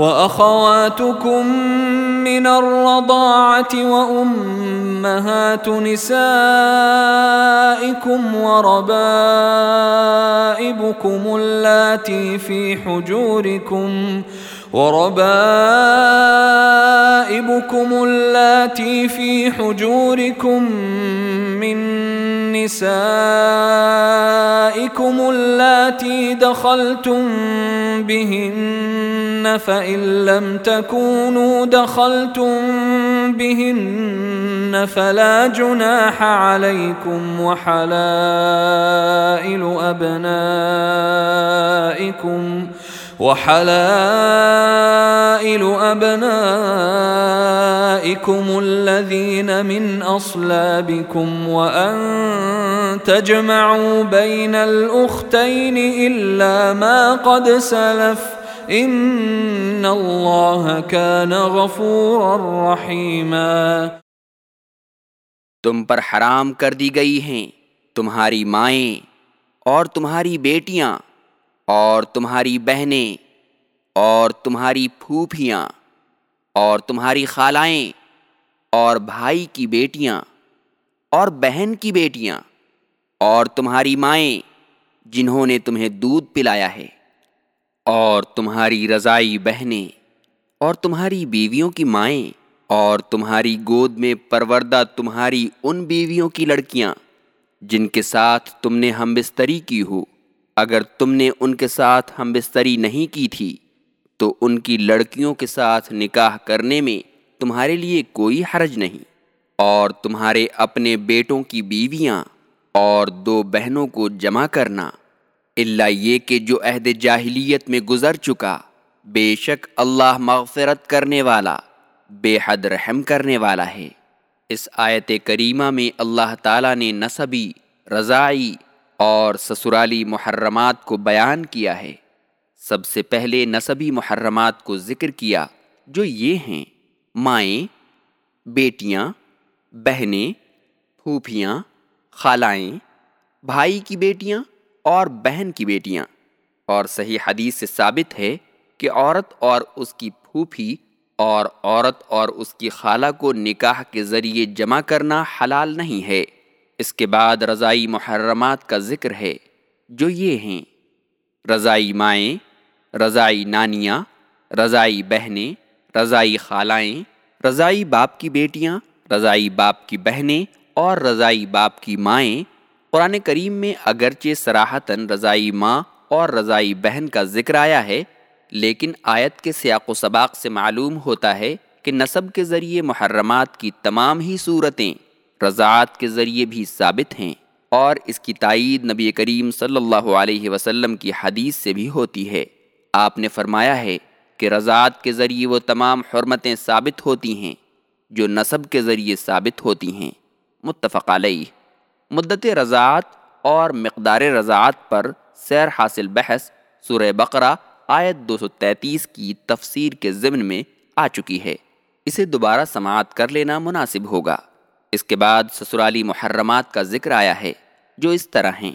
وأخواتكم من الرضاعة وأمهات نسائكم وربائبكم اللاتي في حجوركم وربائبكم اللاتي في حجوركم من نسائكم اللاتي دخلتم بهن فإن لم تكونوا دخلتم بهن فلا جناح عليكم وحلائل أبنائكم وحلائل أبنائكم الذين من أصلابكم وأن تجمعوا بين الأختين إلا ما قد سلف إن الله كان غفورا رحيما تم پر حرام کر دی گئی ہیں تمہاری مائیں اور تمہاری بیٹیاں اور تمہاری بہنیں اور تمہاری پھوپھیاں اور تمہاری خالائیں، اور بھائی کی بیٹیاں، اور بہن کی بیٹیاں، اور تمہاری مائیں جنہوں نے تمہیں دودھ پلایا ہے، اور تمہاری رضائی بہنیں، اور تمہاری بیویوں کی مائیں، اور تمہاری گود میں پروردہ تمہاری ان بیویوں کی لڑکیاں، جن کے ساتھ تم نے ہم بستری کی ہو، اگر تم نے ان کے ساتھ ہم بستری نہیں کی تھی۔ تو ان کی لڑکیوں کے ساتھ نکاح کرنے میں تمہارے لیے کوئی حرج نہیں۔ اور تمہارے اپنے بیٹوں کی بیویاں اور دو بہنوں کو جمع کرنا۔ اللہ یہ کہ جو عہد جاہلیت میں گزر چکا، بے شک اللہ مغفرت کرنے والا، بے حد رحم کرنے والا ہے۔ اس آیت کریمہ میں اللہ تعالیٰ نے نصبی رضائی اور سسرالی محرمات کو بیان کیا ہے۔ سب سے پہلے نصبی محرمات کو ذکر کیا جو یہ ہیں مائیں، بیٹیاں، بہنیں، پھوپھیاں، خالائیں، بھائی کی بیٹیاں اور بہن کی بیٹیاں۔ اور صحیح حدیث سے ثابت ہے کہ عورت اور اس کی پھوپھی اور عورت اور اس کی خالہ کو نکاح کے ذریعے جمع کرنا حلال نہیں ہے۔ اس کے بعد رضائی محرمات کا ذکر ہے جو یہ ہیں رضائی مائیں رضائی نانیاں، رضائی بہنیں، رضائی خالائیں، رضائی باپ کی بیٹیاں، رضائی باپ کی بہنیں اور رضائی باپ کی مائیں۔ قرآن کریم میں اگرچہ سراہتاً رضائی ماں اور رضائی بہن کا ذکر آیا ہے، لیکن آیت کے سیاق و سباق سے معلوم ہوتا ہے کہ نصب کے ذریعے محرمات کی تمام ہی صورتیں رضاعت کے ذریعے بھی ثابت ہیں اور اس کی تائید نبی کریم صلی اللہ علیہ وسلم کی حدیث سے بھی ہوتی ہے۔ آپ نے فرمایا ہے کہ رضاعت کے ذریعے وہ تمام حرمتیں ثابت ہوتی ہیں جو نصب کے ذریعے ثابت ہوتی ہیں۔ متفق علیہ۔ مدت رضاعت اور مقدار رضاعت پر سیر حاصل بحث سورہ بقرہ آیت دو سو تینتیس کی تفسیر کے ضمن میں آ چکی ہے۔ اسے دوبارہ سماعت کر لینا مناسب ہوگا۔ اس کے بعد سسرالی محرمات کا ذکر آیا ہے جو اس طرح ہیں۔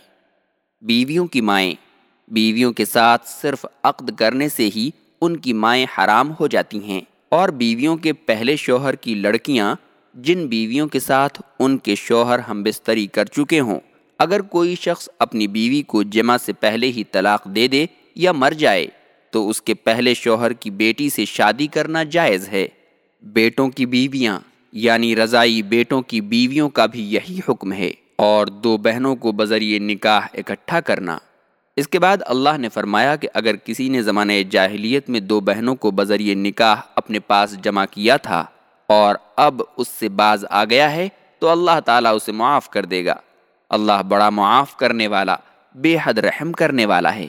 بیویوں کی مائیں بیویوں کے ساتھ صرف عقد کرنے سے ہی ان کی مائیں حرام ہو جاتی ہیں۔ اور بیویوں کے پہلے شوہر کی لڑکیاں جن بیویوں کے ساتھ ان کے شوہر ہم بستری کر چکے ہوں، اگر کوئی شخص اپنی بیوی کو جمع سے پہلے ہی طلاق دے دے یا مر جائے، تو اس کے پہلے شوہر کی بیٹی سے شادی کرنا جائز ہے۔ بیٹوں کی بیویاں یعنی رضائی بیٹوں کی بیویوں کا بھی یہی حکم ہے۔ اور دو بہنوں کو بذریعے نکاح اکٹھا کرنا۔ اس کے بعد اللہ نے فرمایا کہ اگر کسی نے زمانہ جاہلیت میں دو بہنوں کو بذریعہ نکاح اپنے پاس جمع کیا تھا اور اب اس سے باز آ گیا ہے، تو اللہ تعالیٰ اسے معاف کر دے گا۔ اللہ بڑا معاف کرنے والا، بے حد رحم کرنے والا ہے۔